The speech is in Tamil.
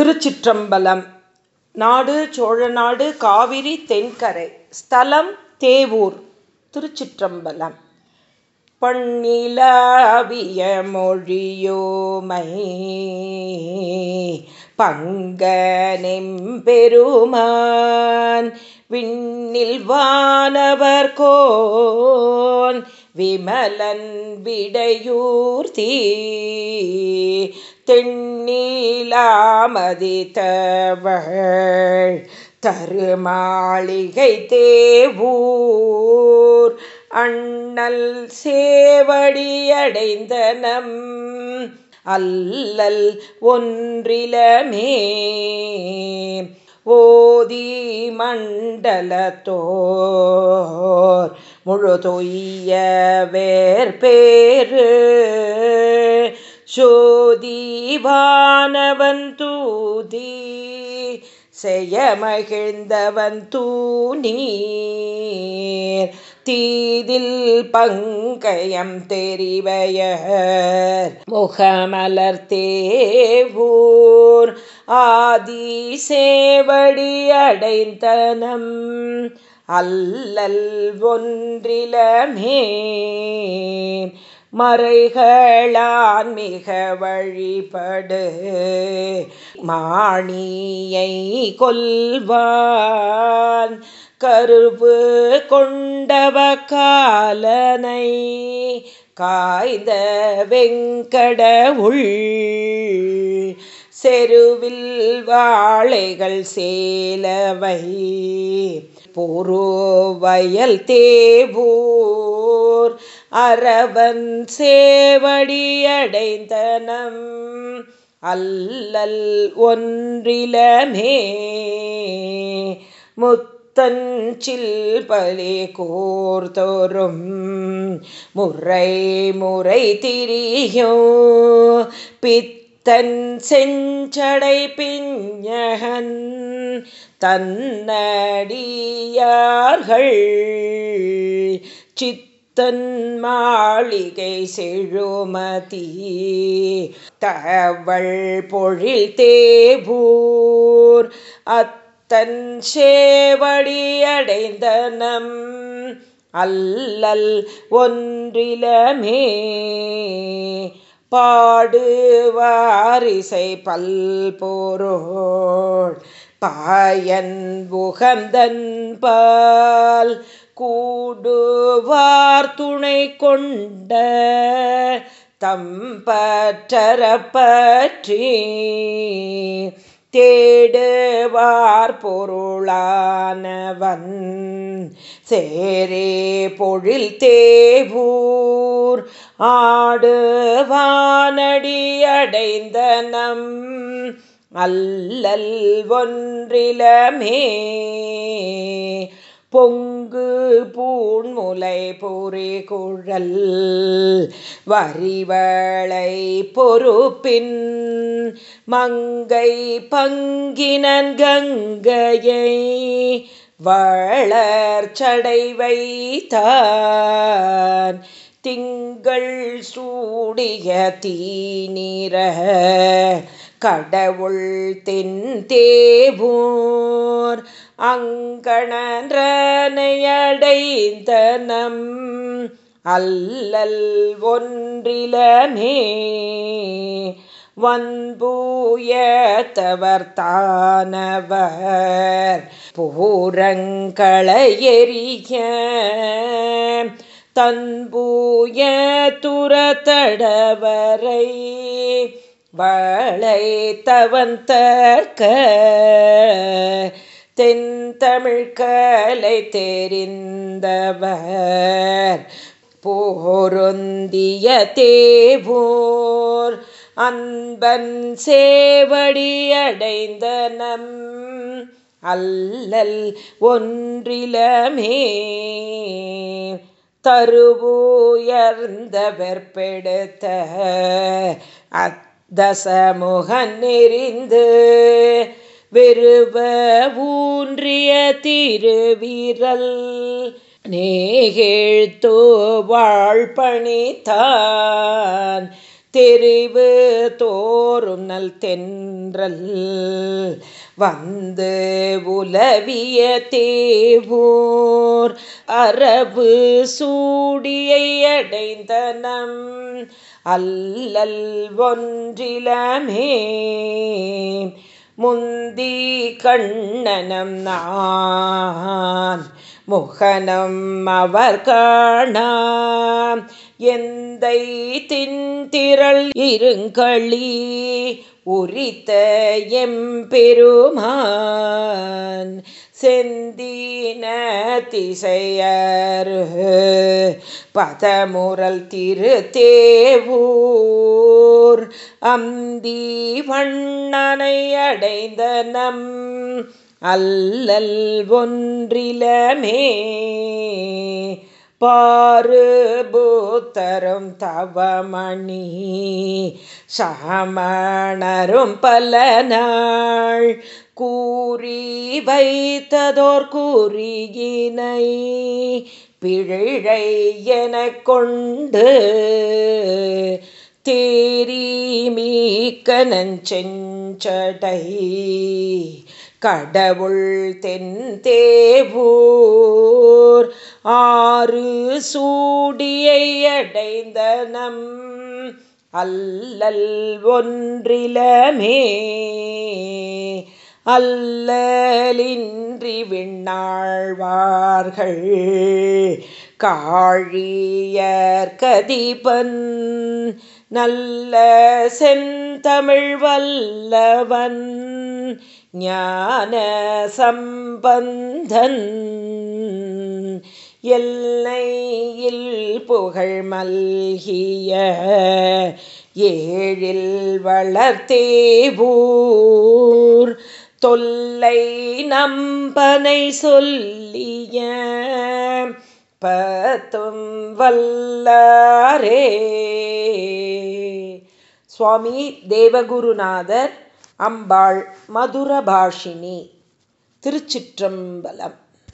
திருச்சிற்றம்பலம். நாடு சோழநாடு காவிரி தென்கரை. ஸ்தலம் தேவூர். திருச்சிற்றம்பலம். பண்ணிலாவிய மொழியோமை பங்கனெம்பெருமான். விண்ணில் வானவர் கோன். விமலன் விடையூர்த்தி. தென்னீலாமதித்தவள் தருமாளிகை தேவூர். அண்ணல் சேவடியடைந்தனம் அல்லல் ஒன்றிலமே. ஓதி மண்டலத்தோர் முழுதொய்ய வேர்பேறு சோதிவானவன் தூதி செய்ய மகிழ்ந்தவன் தூணீர் தீதில் பங்கயம் தெரிவயர். முகமலர் தேவூர் ஆதி சேவடி அடைந்தனம் அல்லல் ஒன்றிலமே. மறைகளான் மிக வழிபடு. மாணியை கொல்வான் கருவு கொண்டவ காலனை காய்ந்த வெங்கடவுள் செருவில் வாழைகள் சேலவை பொறுவயல் தேவூர் அரவன் சேவடியடைந்தனம் அல்லல் ஒன்றிலமே முத்தஞ்சில் பலி கோர்தோறும் முறை முறை திரியோ தன் செஞ்சடை பிஞகன் தன்னடியார்கள். சித்தன் மாளிகை செழுமதி தவள் பொழில் தேபூர். அத்தன் சேவடியடைந்தனம் அல்லல் ஒன்றிலமே. பாடுவாரிசை பல்போரோள். பாயன் புகந்தன் பால் கூடுவார் துணை கொண்ட தம்பற்றர பற்றி தேடுவார் பொருளானவன் சேரே பொழில் தேவூர். ஆடுவானடி அடைந்தனம் அல்லல் ஒன்றிலமே. பொங்கு பூண்முலை பொறி குழல் வரிவளை பொறுப்பின் மங்கை பங்கினன் கங்கையை வளர்ச்சடை வைத்தான். திங்கள் சூடிய தீநீர கடவுள் தென் தேவூர். அங்கணன்றனையடைந்தனம் அல்லல் ஒன்றிலனே வன்பூயத்தவர் பூரங்களையெறிய தன்பூய துரத்தடவரை வளைத்தவன் தக்க தென் தமிழ்கலை தெரிந்தவர். போருந்திய தேவோர் அன்பன் சேவடியடைந்த நம் அல்லல் ஒன்றிலமே தருவுயர்ந்த வெற்பெடுத்த அத்தசமுகன் நெறிந்து வெறுவ ஊன்றிய திருவிரல் நேகேழ்த்தோ வாழ்பணித்தான். தெரிவு தோறும் நல் தென்றல் வந்து உலவிய தேவோர் அரபு சூடியடைந்தனம் அல்லல் ஒன்றிலமே. முந்தி கண்ணனம் நான் முகனம் அவர் காணாம். எந்தை தின்திரள் இருங்களி உரித்த எம்பெருமான் செந்தீன திசையர் பதமுரல் திருத்தேவூர் அந்தி வண்ணனை அடைந்த நம் அல்லல் ஒன்றிலமே பாரு பூத்தரும் தவமணி சாமணரும் பல நாள் கூறி வைத்ததோர் கூறியினை பிழை என கொண்டு தேரி மீக்க நஞ்செஞ்சடை கடவுள் தென் தேவூர். ஆறு சூடியை அடைந்த நம் அல்லல் ஒன்றிலமே. அல்லலின்றி விண்ணாழ்வார்கள். காழியர் கதிபன். நல்ல செந்தமிழ் வல்லவன். ஞான சம்பந்தன். எல்லையில் புகழ் மல்கிய ஏழில் வளர்த்தேவூர் தொல்லை நம்பனை சொல்லிய பத்தும் வல்லாரே. சுவாமி தேவகுருநாதர் அம்பாள் மதுரபாஷினி திருச்சிற்றம்பலம்.